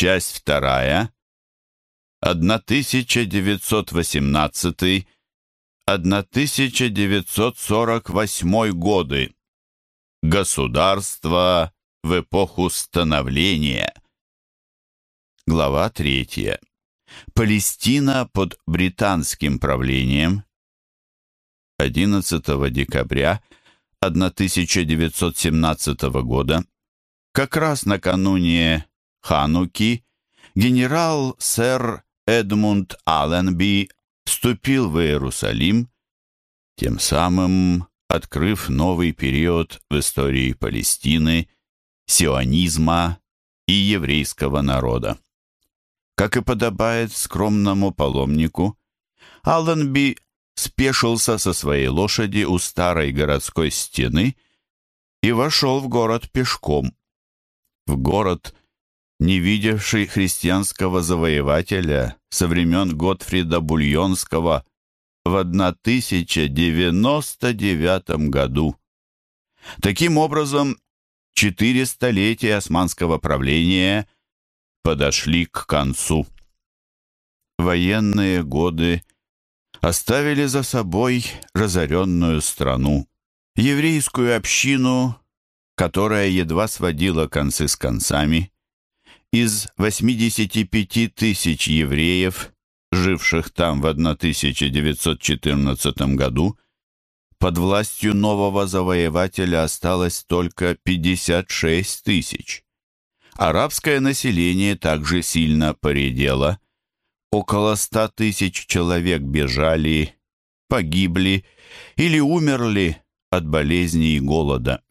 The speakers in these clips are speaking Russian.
Часть вторая. 1918-1948 годы. Государство в эпоху становления. Глава третья. Палестина под британским правлением. 11 декабря 1917 года, как раз накануне Хануки, генерал-сэр Эдмунд Алленби вступил в Иерусалим, тем самым открыв новый период в истории Палестины, сионизма и еврейского народа. Как и подобает скромному паломнику, Алленби спешился со своей лошади у старой городской стены и вошел в город пешком. В город, не видевший христианского завоевателя со времен Готфрида Бульонского в 1099 году. Таким образом, четыре столетия османского правления – подошли к концу. Военные годы оставили за собой разоренную страну, еврейскую общину, которая едва сводила концы с концами. Из 85 тысяч евреев, живших там в 1914 году, под властью нового завоевателя осталось только 56 тысяч. Арабское население также сильно поредело. Около ста тысяч человек бежали, погибли или умерли от болезней и голода.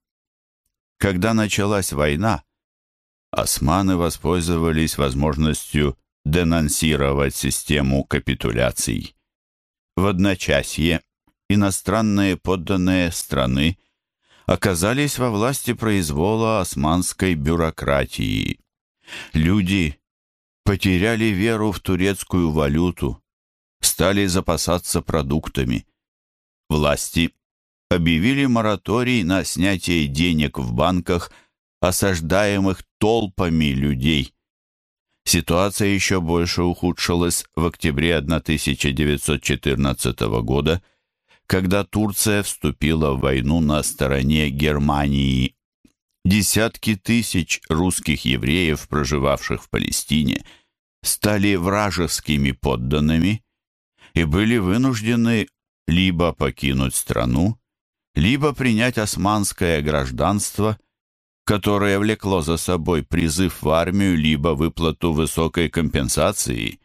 Когда началась война, османы воспользовались возможностью денонсировать систему капитуляций. В одночасье иностранные подданные страны оказались во власти произвола османской бюрократии. Люди потеряли веру в турецкую валюту, стали запасаться продуктами. Власти объявили мораторий на снятие денег в банках, осаждаемых толпами людей. Ситуация еще больше ухудшилась в октябре 1914 года, когда Турция вступила в войну на стороне Германии. Десятки тысяч русских евреев, проживавших в Палестине, стали вражескими подданными и были вынуждены либо покинуть страну, либо принять османское гражданство, которое влекло за собой призыв в армию либо выплату высокой компенсации.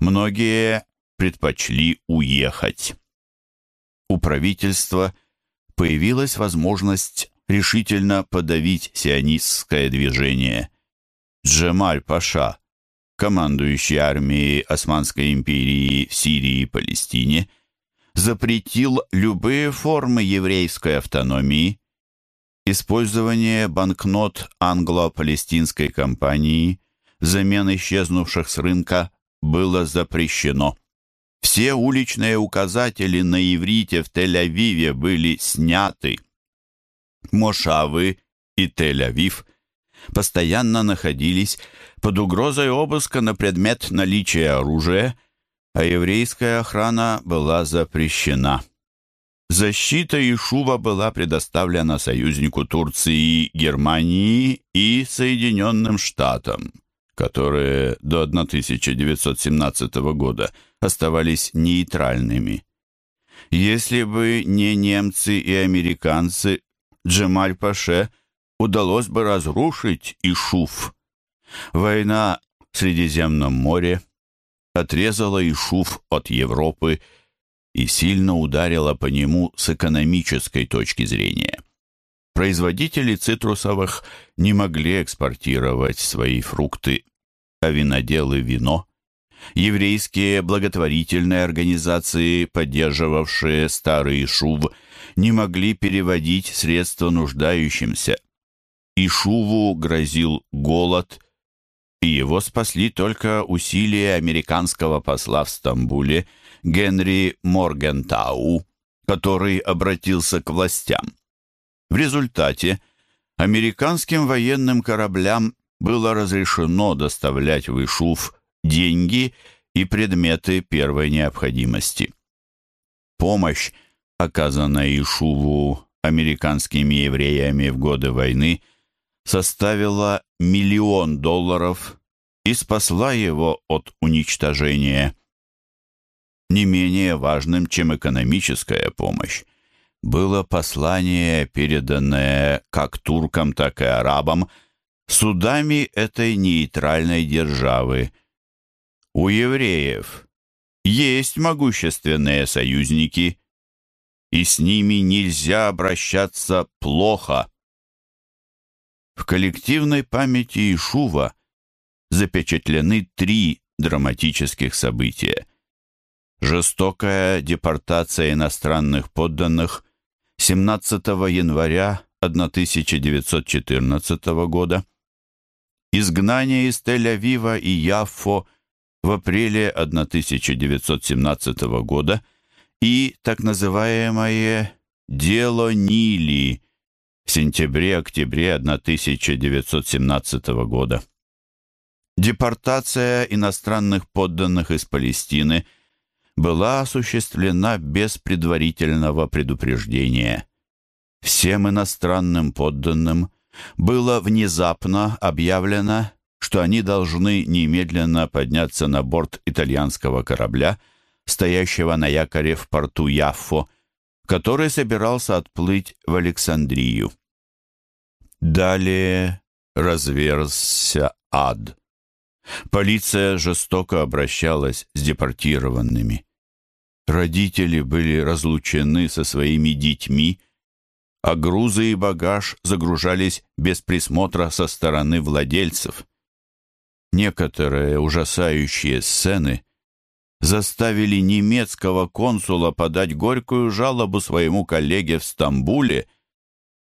Многие предпочли уехать у правительства появилась возможность решительно подавить сионистское движение. Джемаль Паша, командующий армией Османской империи в Сирии и Палестине, запретил любые формы еврейской автономии, использование банкнот англо-палестинской компании взамен исчезнувших с рынка было запрещено. Все уличные указатели на иврите в Тель-Авиве были сняты. Мошавы и Тель-Авив постоянно находились под угрозой обыска на предмет наличия оружия, а еврейская охрана была запрещена. Защита Ишува была предоставлена союзнику Турции, Германии и Соединенным Штатам, которые до 1917 года – оставались нейтральными. Если бы не немцы и американцы, Джемаль-Паше удалось бы разрушить Ишуф. Война в Средиземном море отрезала Ишуф от Европы и сильно ударила по нему с экономической точки зрения. Производители цитрусовых не могли экспортировать свои фрукты, а виноделы – вино – Еврейские благотворительные организации, поддерживавшие старый Шув, не могли переводить средства нуждающимся. И Шуву грозил голод, и его спасли только усилия американского посла в Стамбуле Генри Моргентау, который обратился к властям. В результате американским военным кораблям было разрешено доставлять в Ишув деньги и предметы первой необходимости. Помощь, оказанная Ишуву американскими евреями в годы войны, составила миллион долларов и спасла его от уничтожения. Не менее важным, чем экономическая помощь, было послание, переданное как туркам, так и арабам, судами этой нейтральной державы. У евреев есть могущественные союзники, и с ними нельзя обращаться плохо. В коллективной памяти Ишува запечатлены три драматических события. Жестокая депортация иностранных подданных 17 января 1914 года, изгнание из Тель-Авива и Яффо в апреле 1917 года и так называемое «Дело Нили» в сентябре-октябре 1917 года. Депортация иностранных подданных из Палестины была осуществлена без предварительного предупреждения. Всем иностранным подданным было внезапно объявлено, что они должны немедленно подняться на борт итальянского корабля, стоящего на якоре в порту Яффо, который собирался отплыть в Александрию. Далее разверзся ад. Полиция жестоко обращалась с депортированными. Родители были разлучены со своими детьми, а грузы и багаж загружались без присмотра со стороны владельцев. Некоторые ужасающие сцены заставили немецкого консула подать горькую жалобу своему коллеге в Стамбуле.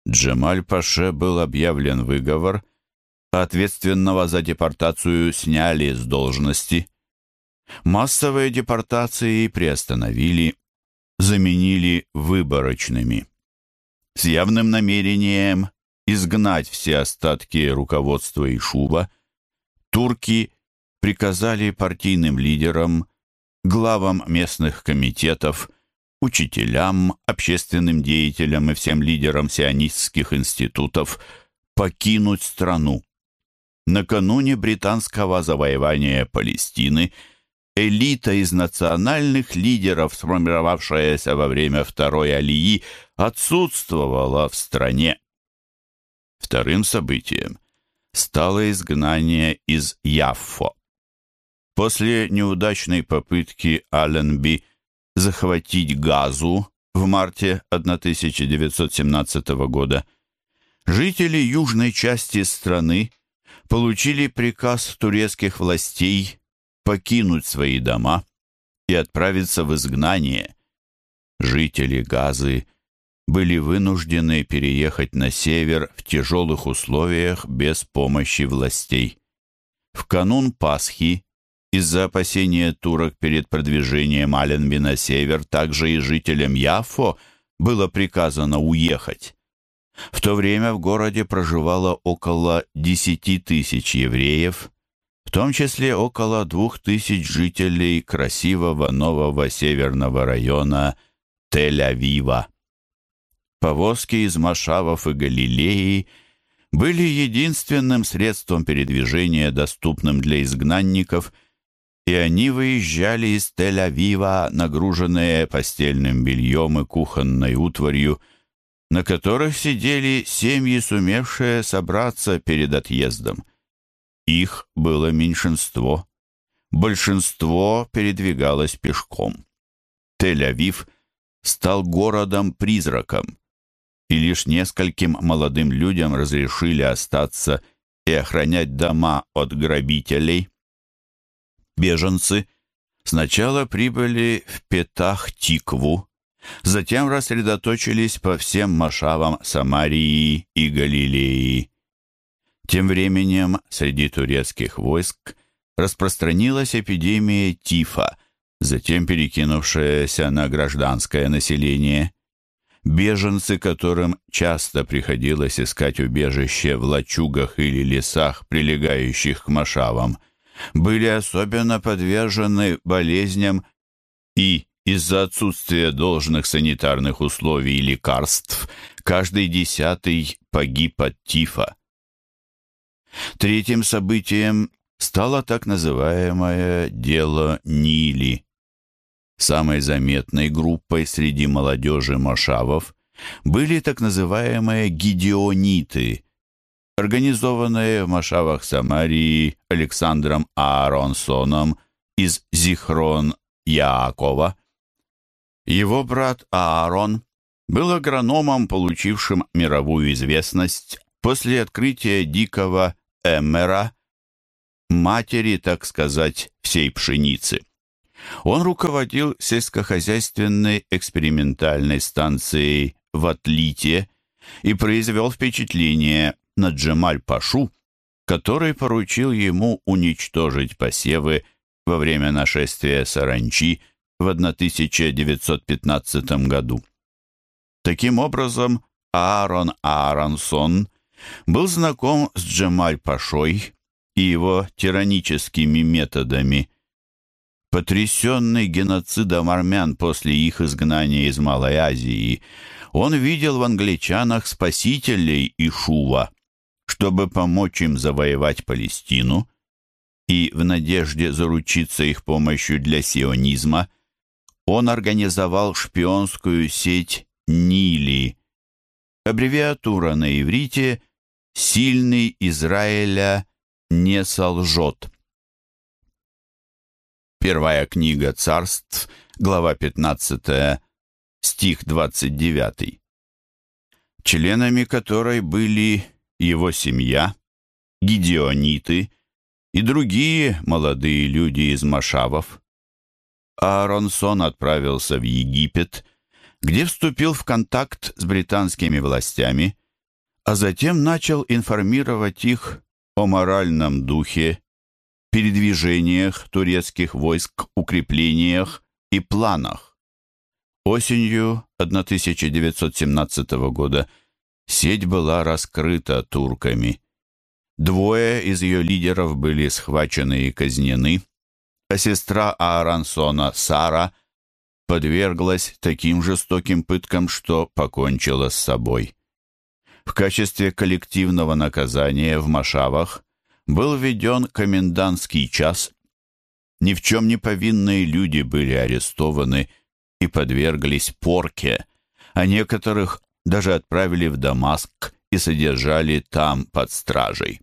Джемаль-Паше был объявлен выговор – ответственного за депортацию сняли с должности. Массовые депортации приостановили, заменили выборочными. С явным намерением изгнать все остатки руководства Ишува, турки приказали партийным лидерам, главам местных комитетов, учителям, общественным деятелям и всем лидерам сионистских институтов покинуть страну. Накануне британского завоевания Палестины элита из национальных лидеров, сформировавшаяся во время Второй Алии, отсутствовала в стране. Вторым событием стало изгнание из Яффо. После неудачной попытки Алленби захватить Газу в марте 1917 года, жители южной части страны получили приказ турецких властей покинуть свои дома и отправиться в изгнание. Жители Газы были вынуждены переехать на север в тяжелых условиях без помощи властей. В канун Пасхи из-за опасения турок перед продвижением Аленби на север также и жителям Яфо было приказано уехать. В то время в городе проживало около 10 тысяч евреев, том числе около двух тысяч жителей красивого нового северного района Тель-Авива. Повозки из Машавов и Галилеи были единственным средством передвижения, доступным для изгнанников, и они выезжали из Тель-Авива, нагруженные постельным бельем и кухонной утварью, на которых сидели семьи, сумевшие собраться перед отъездом. Их было меньшинство. Большинство передвигалось пешком. Тель-Авив стал городом-призраком, и лишь нескольким молодым людям разрешили остаться и охранять дома от грабителей. Беженцы сначала прибыли в Петах-Тикву, Затем рассредоточились по всем машавам Самарии и Галилеи. Тем временем среди турецких войск распространилась эпидемия тифа, затем перекинувшаяся на гражданское население. Беженцы, которым часто приходилось искать убежище в лачугах или лесах, прилегающих к Машавам, были особенно подвержены болезням и из-за отсутствия должных санитарных условий и лекарств каждый десятый погиб от тифа. Третьим событием стало так называемое «дело Нили». Самой заметной группой среди молодежи Мошавов были так называемые гидеониты, организованные в Машавах Самарии Александром Ааронсоном из Зихрон Яакова. Его брат Аарон был агрономом, получившим мировую известность после открытия дикого эмера, матери, так сказать, всей пшеницы. Он руководил сельскохозяйственной экспериментальной станцией в Атлите и произвел впечатление на Джемаль-Пашу, который поручил ему уничтожить посевы во время нашествия саранчи в 1915 году. Таким образом, Аарон Ааронсон был знаком с Джемаль-Пашой и его тираническими методами. Потрясенный геноцидом армян после их изгнания из Малой Азии, он видел в англичанах спасителей Ишува. Чтобы помочь им завоевать Палестину и в надежде заручиться их помощью для сионизма, он организовал шпионскую сеть Нили, аббревиатура на иврите «Сильный Израиля не солжет». Первая книга царств, глава 15, стих 29, членами которой были его семья, гидеониты и другие молодые люди из Машавов. Ааронсон отправился в Египет, где вступил в контакт с британскими властями, а затем начал информировать их о моральном духе, передвижениях турецких войск, укреплениях и планах. Осенью 1917 года сеть была раскрыта турками. Двое из ее лидеров были схвачены и казнены, а сестра Аарансона Сара подверглась таким жестоким пыткам, что покончила с собой. В качестве коллективного наказания в Машавах был введен комендантский час. Ни в чем не повинные люди были арестованы и подверглись порке, а некоторых даже отправили в Дамаск и содержали там под стражей.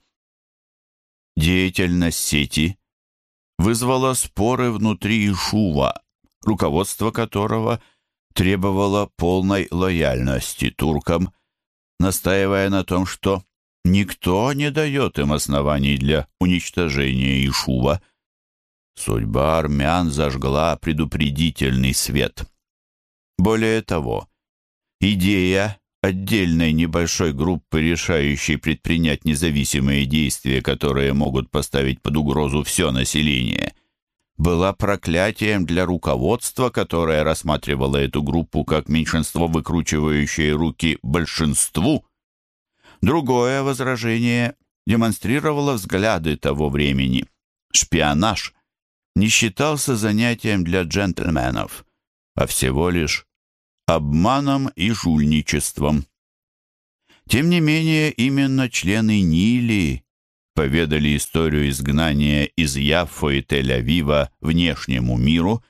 Деятельность сети вызвала споры внутри Ишува, руководство которого требовало полной лояльности туркам, настаивая на том, что никто не дает им оснований для уничтожения Ишува. Судьба армян зажгла предупредительный свет. Более того, идея отдельной небольшой группы, решающей предпринять независимые действия, которые могут поставить под угрозу все население, была проклятием для руководства, которое рассматривало эту группу как меньшинство, выкручивающее руки большинству. Другое возражение демонстрировало взгляды того времени. Шпионаж не считался занятием для джентльменов, а всего лишь обманом и жульничеством. Тем не менее, именно члены Нили поведали историю изгнания из Яффо и Тель-Авива внешнему миру,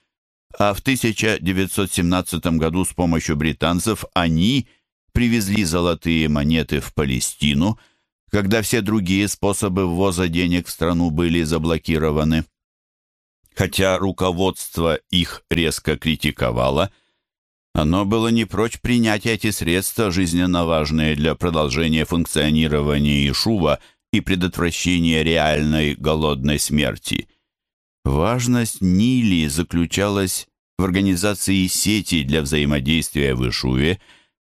а в 1917 году с помощью британцев они привезли золотые монеты в Палестину, когда все другие способы ввоза денег в страну были заблокированы. Хотя руководство их резко критиковало, оно было не прочь принять эти средства, жизненно важные для продолжения функционирования Ишува и предотвращения реальной голодной смерти. Важность Нили заключалась в организации сети для взаимодействия в Ишуве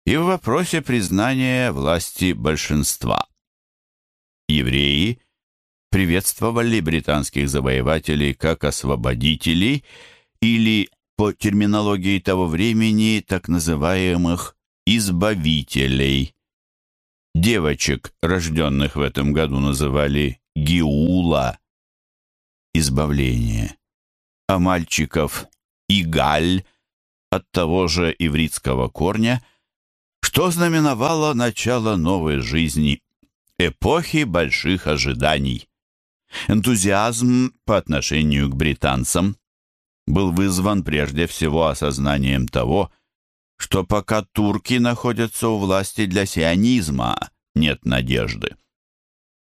и в вопросе признания власти большинства. Евреи приветствовали британских завоевателей как освободителей или по терминологии того времени так называемых избавителей. Девочек, рожденных в этом году, называли Гиула, избавление, а мальчиков Игаль от того же ивритского корня, что знаменовало начало новой жизни, эпохи больших ожиданий. Энтузиазм по отношению к британцам был вызван прежде всего осознанием того, что пока турки находятся у власти для сионизма, нет надежды.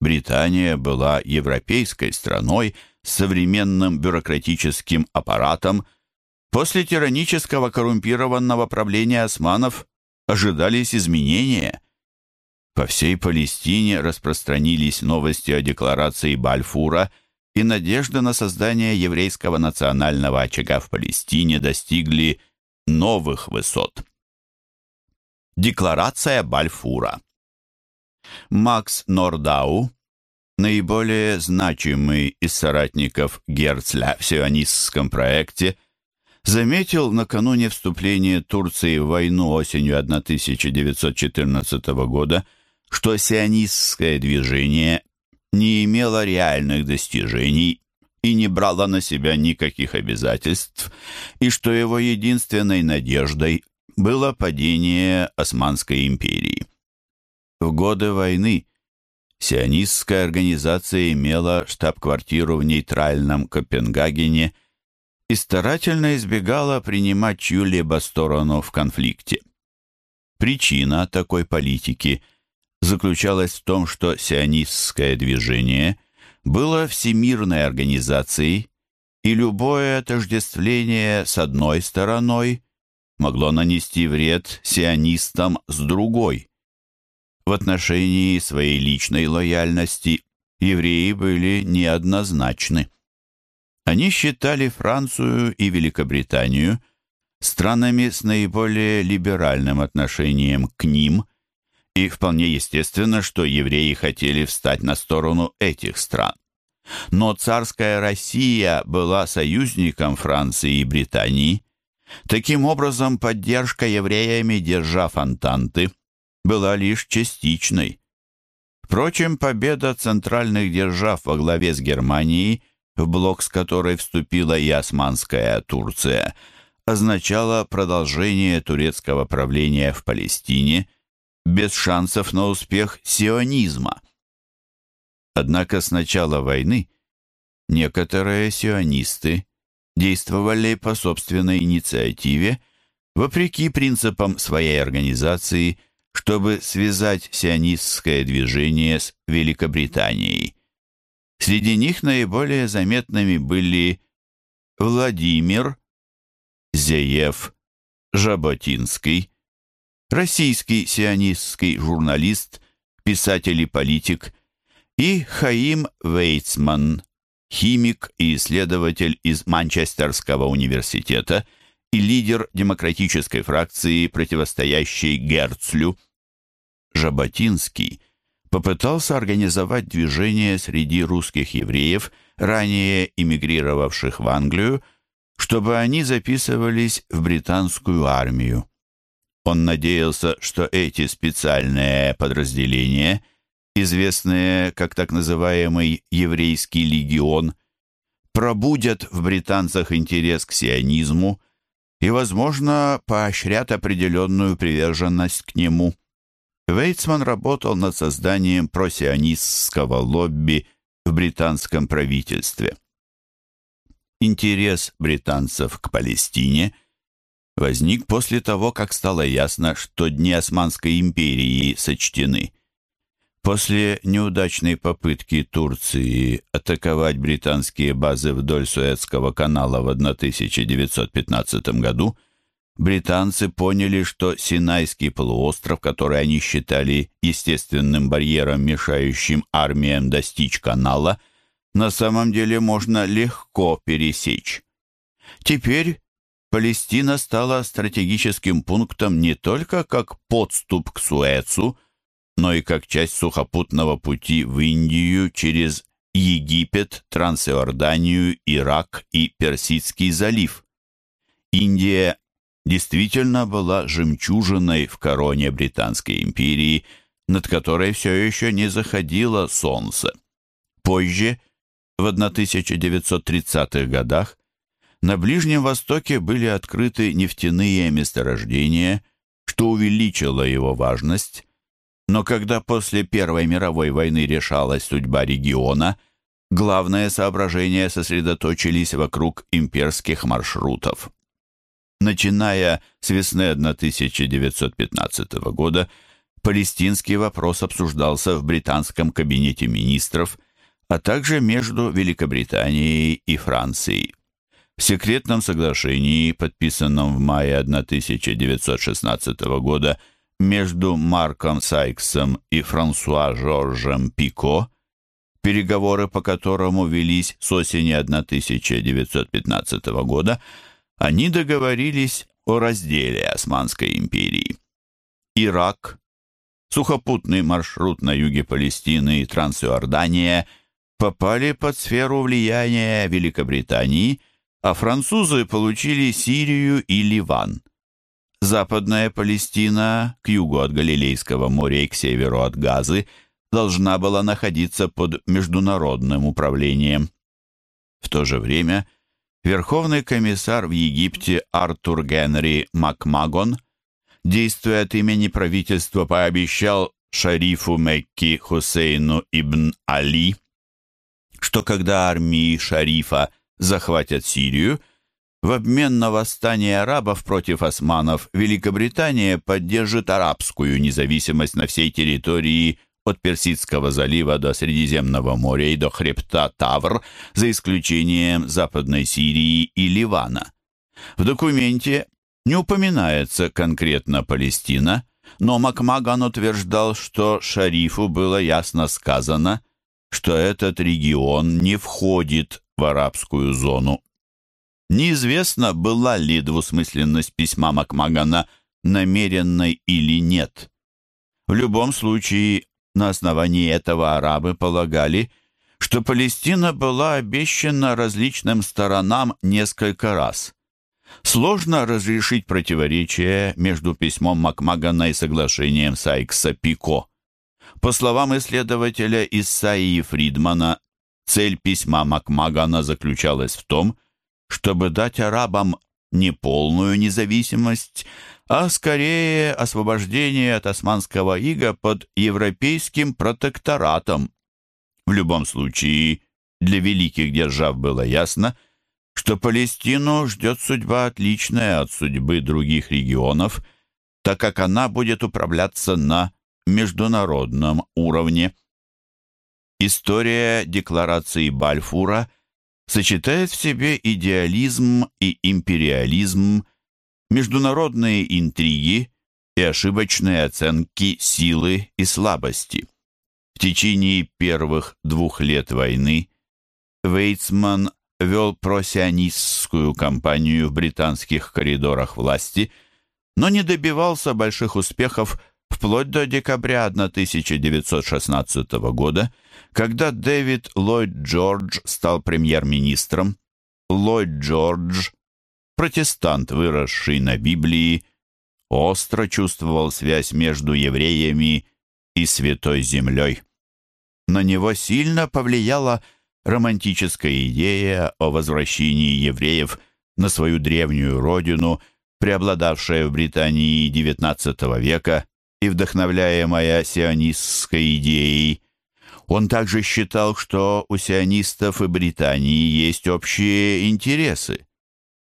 Британия была европейской страной с современным бюрократическим аппаратом. После тиранического коррумпированного правления османов ожидались изменения. По всей Палестине распространились новости о декларации Бальфура, и надежды на создание еврейского национального очага в Палестине достигли новых высот. Декларация Бальфура Макс Нордау, наиболее значимый из соратников Герцля в сионистском проекте, заметил накануне вступления Турции в войну осенью 1914 года, что сионистское движение не имело реальных достижений и не брало на себя никаких обязательств, и что его единственной надеждой было падение Османской империи. В годы войны сионистская организация имела штаб-квартиру в нейтральном Копенгагене и старательно избегала принимать чью-либо сторону в конфликте. Причина такой политики заключалась в том, что сионистское движение было всемирной организацией, и любое отождествление с одной стороной могло нанести вред сионистам с другой. В отношении своей личной лояльности евреи были неоднозначны. Они считали Францию и Великобританию странами с наиболее либеральным отношением к ним, и вполне естественно, что евреи хотели встать на сторону этих стран. Но царская Россия была союзником Франции и Британии. Таким образом, поддержка евреями держав Антанты – была лишь частичной. Впрочем, победа центральных держав во главе с Германией, в блок с которой вступила и Османская Турция, означала продолжение турецкого правления в Палестине без шансов на успех сионизма. Однако с начала войны некоторые сионисты действовали по собственной инициативе, вопреки принципам своей организации – чтобы связать сионистское движение с Великобританией. Среди них наиболее заметными были Владимир, Зеев, Жаботинский, российский сионистский журналист, писатель и политик, и Хаим Вейцман, химик и исследователь из Манчестерского университета и лидер демократической фракции, противостоящей Герцлю. Жаботинский попытался организовать движение среди русских евреев, ранее эмигрировавших в Англию, чтобы они записывались в британскую армию. Он надеялся, что эти специальные подразделения, известные как так называемый «еврейский легион», пробудят в британцах интерес к сионизму и, возможно, поощрят определенную приверженность к нему – Вейцман работал над созданием просионистского лобби в британском правительстве. Интерес британцев к Палестине возник после того, как стало ясно, что дни Османской империи сочтены. После неудачной попытки Турции атаковать британские базы вдоль Суэцкого канала в 1915 году британцы поняли, что Синайский полуостров, который они считали естественным барьером, мешающим армиям достичь канала, на самом деле можно легко пересечь. Теперь Палестина стала стратегическим пунктом не только как подступ к Суэцу, но и как часть сухопутного пути в Индию через Египет, Трансиорданию, Ирак и Персидский залив. Индия действительно была жемчужиной в короне Британской империи, над которой все еще не заходило солнце. Позже, в 1930-х годах, на Ближнем Востоке были открыты нефтяные месторождения, что увеличило его важность, но когда после Первой мировой войны решалась судьба региона, главные соображения сосредоточились вокруг имперских маршрутов. Начиная с весны 1915 года, палестинский вопрос обсуждался в британском кабинете министров, а также между Великобританией и Францией. В секретном соглашении, подписанном в мае 1916 года между Марком Сайксом и Франсуа Жоржем Пико, переговоры по которому велись с осени 1915 года, они договорились о разделе Османской империи. Ирак, сухопутный маршрут на юге Палестины и Трансиордания попали под сферу влияния Великобритании, а французы получили Сирию и Ливан. Западная Палестина, к югу от Галилейского моря и к северу от Газы, должна была находиться под международным управлением. В то же время Верховный комиссар в Египте Артур Генри Макмагон, действуя от имени правительства, пообещал шарифу Мекки Хусейну ибн Али, что когда армии шарифа захватят Сирию, в обмен на восстание арабов против османов Великобритания поддержит арабскую независимость на всей территории от Персидского залива до Средиземного моря и до хребта Тавр, за исключением Западной Сирии и Ливана. В документе не упоминается конкретно Палестина, но Макмаган утверждал, что шарифу было ясно сказано, что этот регион не входит в арабскую зону. Неизвестно, была ли двусмысленность письма Макмагана намеренной или нет. В любом случае, на основании этого арабы полагали, что Палестина была обещана различным сторонам несколько раз. Сложно разрешить противоречие между письмом Макмагана и соглашением Сайкса-Пико. По словам исследователя Исаии Фридмана, цель письма Макмагана заключалась в том, чтобы дать арабам не полную независимость, а скорее освобождение от османского ига под европейским протекторатом. В любом случае, для великих держав было ясно, что Палестину ждет судьба отличная от судьбы других регионов, так как она будет управляться на международном уровне. История декларации Бальфура сочетает в себе идеализм и империализм, международные интриги и ошибочные оценки силы и слабости. В течение первых двух лет войны Вейцман вел просионистскую кампанию в британских коридорах власти, но не добивался больших успехов вплоть до декабря 1916 года, когда Дэвид Ллойд Джордж стал премьер-министром. Ллойд Джордж протестант, выросший на Библии, остро чувствовал связь между евреями и Святой Землей. На него сильно повлияла романтическая идея о возвращении евреев на свою древнюю родину, преобладавшая в Британии XIX века и вдохновляемая сионистской идеей. Он также считал, что у сионистов и Британии есть общие интересы.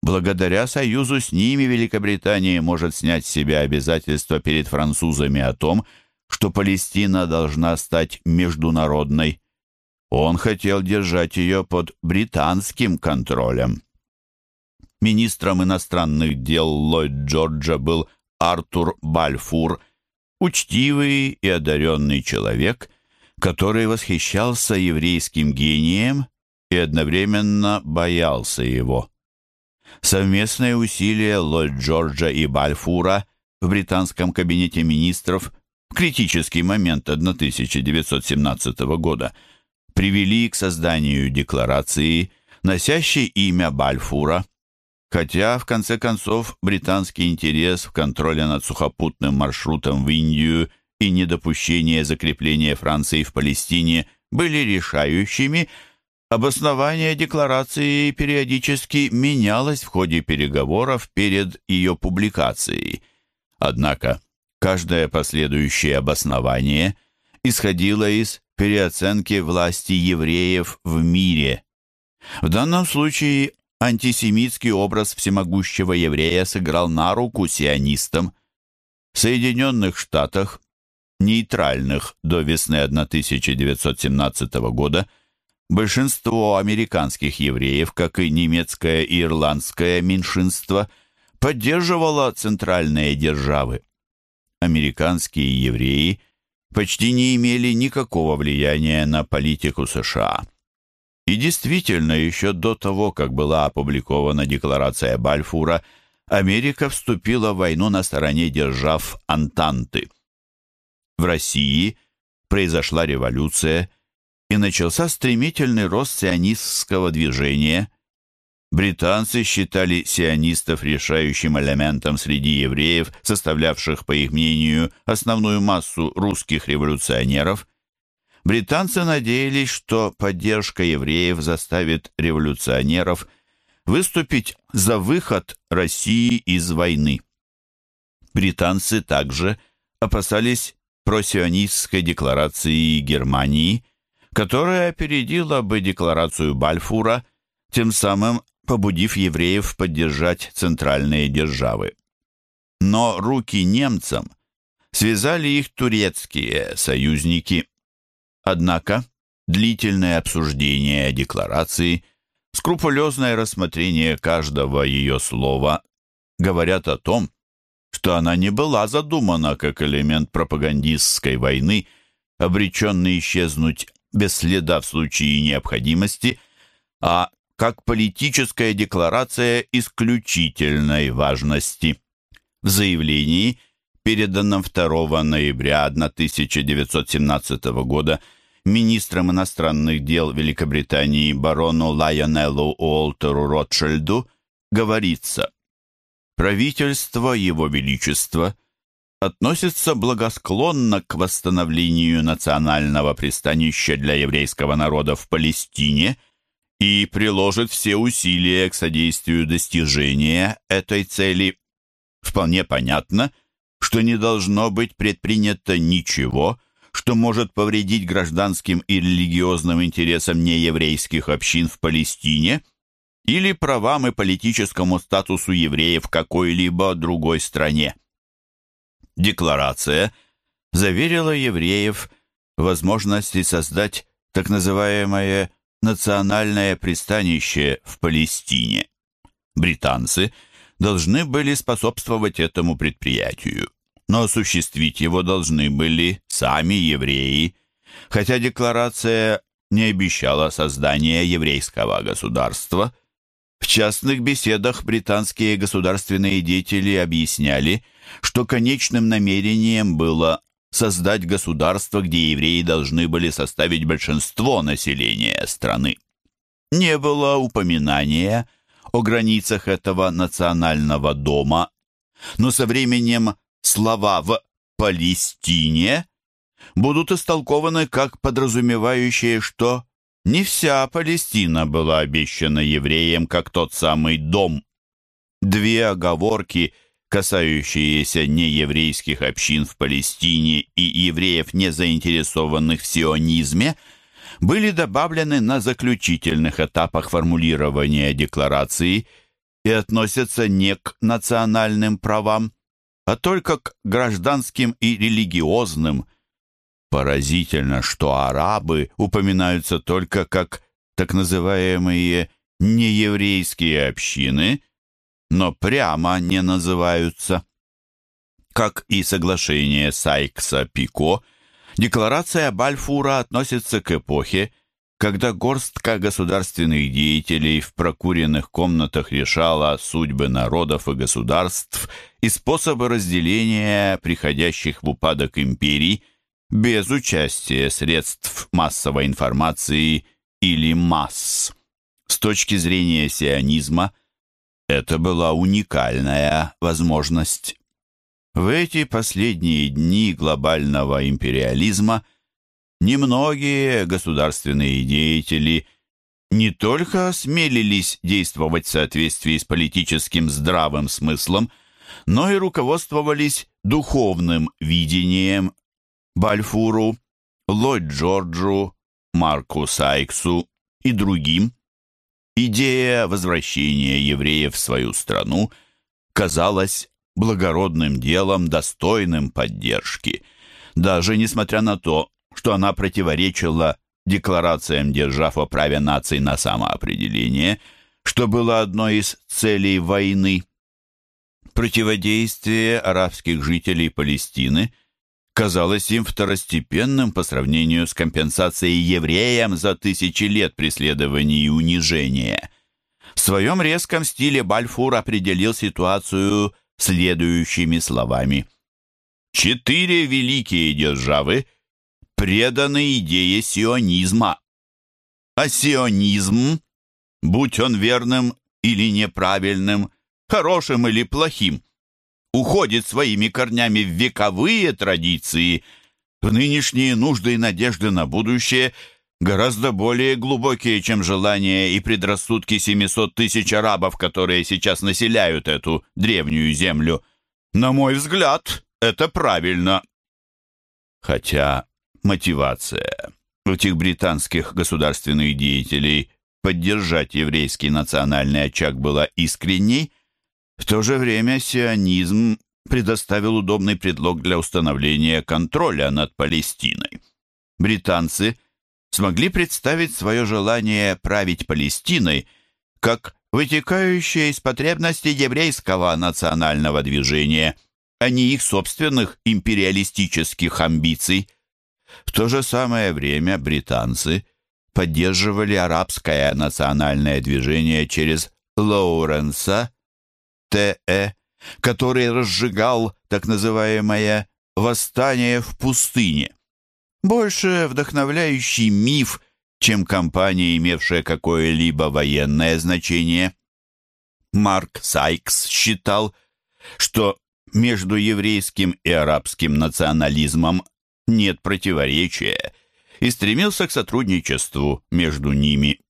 Благодаря союзу с ними Великобритания может снять с себя обязательства перед французами о том, что Палестина должна стать международной. Он хотел держать ее под британским контролем. Министром иностранных дел Ллойд Джорджа был Артур Бальфур, учтивый и одаренный человек, который восхищался еврейским гением и одновременно боялся его. Совместные усилия Ллойд Джорджа и Бальфура в британском кабинете министров в критический момент 1917 года привели к созданию декларации, носящей имя Бальфура. Хотя, в конце концов, британский интерес в контроле над сухопутным маршрутом в Индию и недопущение закрепления Франции в Палестине были решающими, обоснование декларации периодически менялось в ходе переговоров перед ее публикацией. Однако каждое последующее обоснование исходило из переоценки власти евреев в мире. В данном случае антисемитский образ всемогущего еврея сыграл на руку сионистам. В Соединенных Штатах, нейтральных до весны 1917 года, большинство американских евреев, как и немецкое и ирландское меньшинство, поддерживало центральные державы. Американские евреи почти не имели никакого влияния на политику США. И действительно, еще до того, как была опубликована декларация Бальфура, Америка вступила в войну на стороне держав Антанты. В России произошла революция, и начался стремительный рост сионистского движения. Британцы считали сионистов решающим элементом среди евреев, составлявших, по их мнению, основную массу русских революционеров – Британцы надеялись, что поддержка евреев заставит революционеров выступить за выход России из войны. Британцы также опасались просионистской декларации Германии, которая опередила бы декларацию Бальфура, тем самым побудив евреев поддержать центральные державы. Но руки немцам связали их турецкие союзники Однако длительное обсуждение декларации, скрупулезное рассмотрение каждого ее слова говорят о том, что она не была задумана как элемент пропагандистской войны, обреченный исчезнуть без следа в случае необходимости, а как политическая декларация исключительной важности. В заявлении, переданном 2 ноября 1917 года, министром иностранных дел Великобритании барону Лайонеллу Уолтеру Ротшильду говорится «Правительство Его Величества относится благосклонно к восстановлению национального пристанища для еврейского народа в Палестине и приложит все усилия к содействию достижения этой цели. Вполне понятно, что не должно быть предпринято ничего – что может повредить гражданским и религиозным интересам нееврейских общин в Палестине или правам и политическому статусу евреев в какой-либо другой стране. Декларация заверила евреев в возможности создать так называемое национальное пристанище в Палестине. Британцы должны были способствовать этому предприятию но осуществить его должны были сами евреи, хотя декларация не обещала создания еврейского государства. В частных беседах британские государственные деятели объясняли, что конечным намерением было создать государство, где евреи должны были составить большинство населения страны. Не было упоминания о границах этого национального дома, но со временем слова в «Палестине» будут истолкованы как подразумевающие, что не вся Палестина была обещана евреям, как тот самый дом. Две оговорки, касающиеся нееврейских общин в Палестине и евреев, не заинтересованных в сионизме, были добавлены на заключительных этапах формулирования декларации и относятся не к национальным правам, а только к гражданским и религиозным. Поразительно, что арабы упоминаются только как так называемые нееврейские общины, но прямо не называются. Как и соглашение Сайкса-Пико, декларация Бальфура относится к эпохе, когда горстка государственных деятелей в прокуренных комнатах решала судьбы народов и государств и способы разделения приходящих в упадок империй без участия средств массовой информации или масс. С точки зрения сионизма, это была уникальная возможность. В эти последние дни глобального империализма немногие государственные деятели не только осмелились действовать в соответствии с политическим здравым смыслом, но и руководствовались духовным видением Бальфуру, Ллойд Джорджу, Марку Сайксу и другим. Идея возвращения евреев в свою страну казалась благородным делом, достойным поддержки, даже несмотря на то, что она противоречила декларациям держав о праве наций на самоопределение, что было одной из целей войны. Противодействие арабских жителей Палестины казалось им второстепенным по сравнению с компенсацией евреям за тысячи лет преследований и унижения. В своем резком стиле Бальфур определил ситуацию следующими словами. «Четыре великие державы преданы идее сионизма. А сионизм, будь он верным или неправильным, хорошим или плохим, уходит своими корнями в вековые традиции, в нынешние нужды и надежды на будущее гораздо более глубокие, чем желания и предрассудки 700 тысяч арабов, которые сейчас населяют эту древнюю землю. На мой взгляд, это правильно. Хотя мотивация этих британских государственных деятелей поддержать еврейский национальный очаг была искренней, в то же время сионизм предоставил удобный предлог для установления контроля над Палестиной. Британцы смогли представить свое желание править Палестиной как вытекающее из потребностей еврейского национального движения, а не их собственных империалистических амбиций. В то же самое время британцы поддерживали арабское национальное движение через Лоуренса, Т.Э., который разжигал так называемое «восстание в пустыне». Больше вдохновляющий миф, чем кампания, имевшая какое-либо военное значение. Марк Сайкс считал, что между еврейским и арабским национализмом нет противоречия, и стремился к сотрудничеству между ними.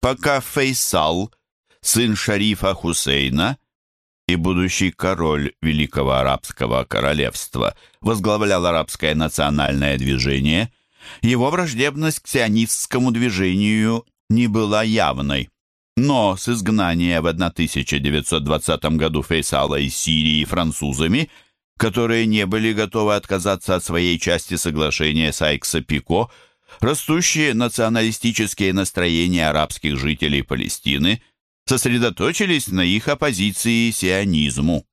Пока Фейсал, сын шарифа Хусейна и будущий король Великого Арабского Королевства, возглавлял арабское национальное движение, его враждебность к сионистскому движению не была явной. Но с изгнания в 1920 году Фейсала из Сирии французами – которые не были готовы отказаться от своей части соглашения Сайкса-Пико, растущие националистические настроения арабских жителей Палестины сосредоточились на их оппозиции сионизму.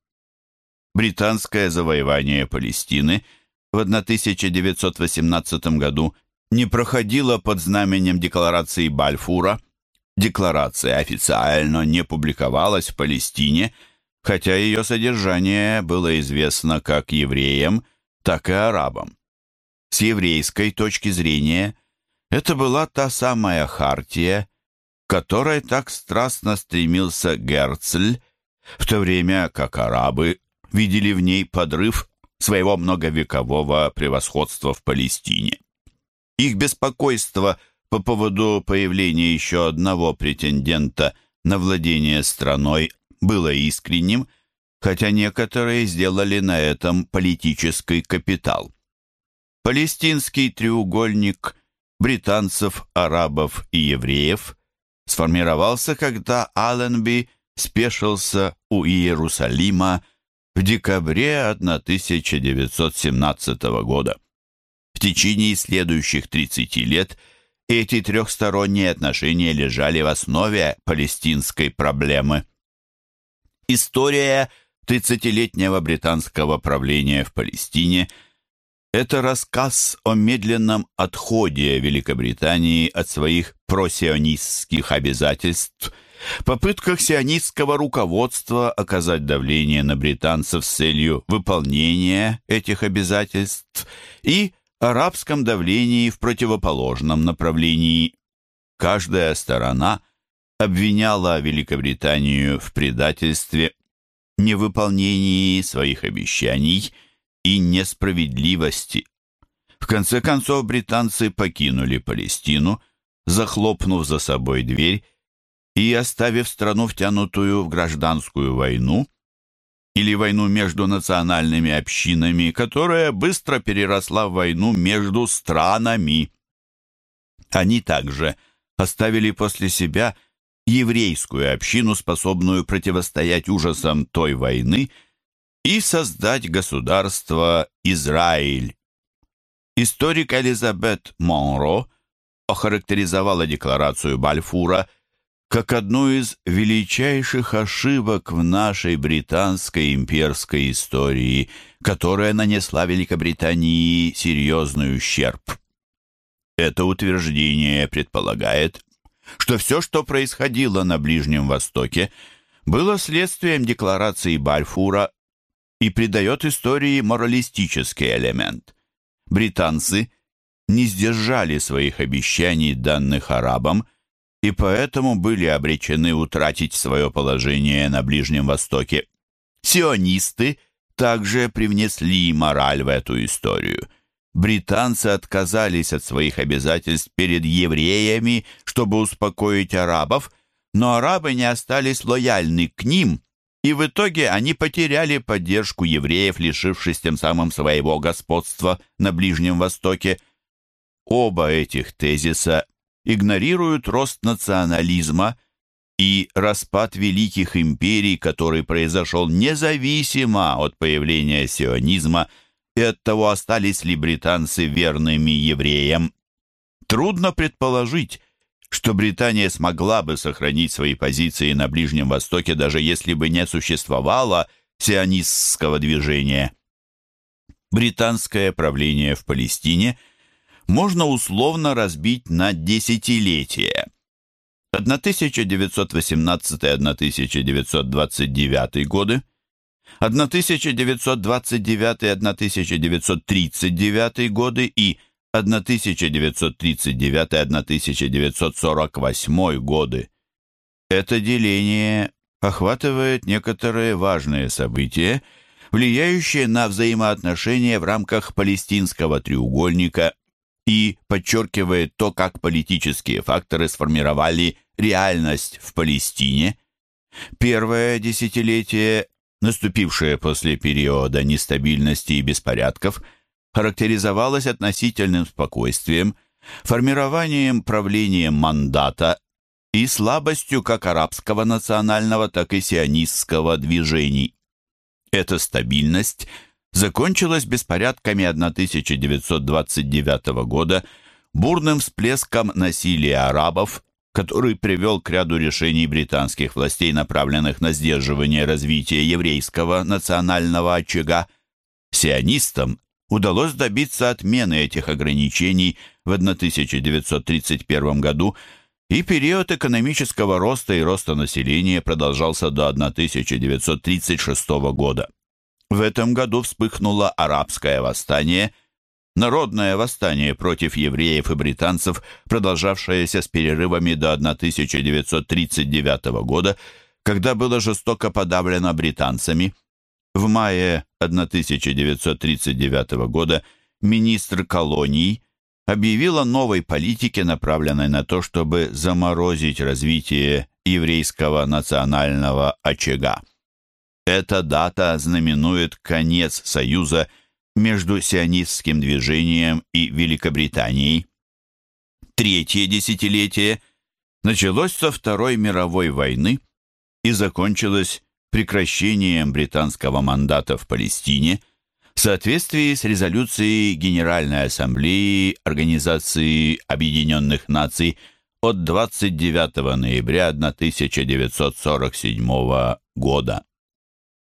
Британское завоевание Палестины в 1918 году не проходило под знаменем декларации Бальфура. Декларация официально не публиковалась в Палестине – хотя ее содержание было известно как евреям, так и арабам. С еврейской точки зрения это была та самая хартия, которой так страстно стремился Герцль, в то время как арабы видели в ней подрыв своего многовекового превосходства в Палестине. Их беспокойство по поводу появления еще одного претендента на владение страной было искренним, хотя некоторые сделали на этом политический капитал. Палестинский треугольник британцев, арабов и евреев сформировался, когда Алленби спешился у Иерусалима в декабре 1917 года. В течение следующих 30 лет эти трехсторонние отношения лежали в основе палестинской проблемы. История тридцатилетнего британского правления в Палестине – это рассказ о медленном отходе Великобритании от своих просионистских обязательств, попытках сионистского руководства оказать давление на британцев с целью выполнения этих обязательств и арабском давлении в противоположном направлении. Каждая сторона – обвиняла Великобританию в предательстве, невыполнении своих обещаний и несправедливости. В конце концов британцы покинули Палестину, захлопнув за собой дверь и оставив страну втянутую в гражданскую войну или войну между национальными общинами, которая быстро переросла в войну между странами. Они также оставили после себя еврейскую общину, способную противостоять ужасам той войны, и создать государство Израиль. Историк Элизабет Монро охарактеризовала декларацию Бальфура как одну из величайших ошибок в нашей британской имперской истории, которая нанесла Великобритании серьезный ущерб. Это утверждение предполагает, что все, что происходило на Ближнем Востоке, было следствием декларации Бальфура и придает истории моралистический элемент. Британцы не сдержали своих обещаний, данных арабам, и поэтому были обречены утратить свое положение на Ближнем Востоке. Сионисты также привнесли мораль в эту историю – британцы отказались от своих обязательств перед евреями, чтобы успокоить арабов, но арабы не остались лояльны к ним, и в итоге они потеряли поддержку евреев, лишившись тем самым своего господства на Ближнем Востоке. Оба этих тезиса игнорируют рост национализма и распад великих империй, который произошел независимо от появления сионизма – и оттого остались ли британцы верными евреям. Трудно предположить, что Британия смогла бы сохранить свои позиции на Ближнем Востоке, даже если бы не существовало сионистского движения. Британское правление в Палестине можно условно разбить на десятилетия. 1918-1929 годы, 1929-1939 годы и 1939-1948 годы. Это деление охватывает некоторые важные события, влияющие на взаимоотношения в рамках палестинского треугольника и подчеркивает то, как политические факторы сформировали реальность в Палестине. Первое десятилетие наступившее после периода нестабильности и беспорядков, характеризовалось относительным спокойствием, формированием правления мандата и слабостью как арабского национального, так и сионистского движений. Эта стабильность закончилась беспорядками 1929 года, бурным всплеском насилия арабов который привел к ряду решений британских властей, направленных на сдерживание развития еврейского национального очага. Сионистам удалось добиться отмены этих ограничений в 1931 году, и период экономического роста и роста населения продолжался до 1936 года. В этом году вспыхнуло арабское восстание – Народное восстание против евреев и британцев, продолжавшееся с перерывами до 1939 года, когда было жестоко подавлено британцами. В мае 1939 года министр колоний объявил о новой политике, направленной на то, чтобы заморозить развитие еврейского национального очага. Эта дата знаменует конец союза – между сионистским движением и Великобританией. Третье десятилетие началось со Второй мировой войны и закончилось прекращением британского мандата в Палестине в соответствии с резолюцией Генеральной Ассамблеи Организации Объединенных Наций от 29 ноября 1947 года.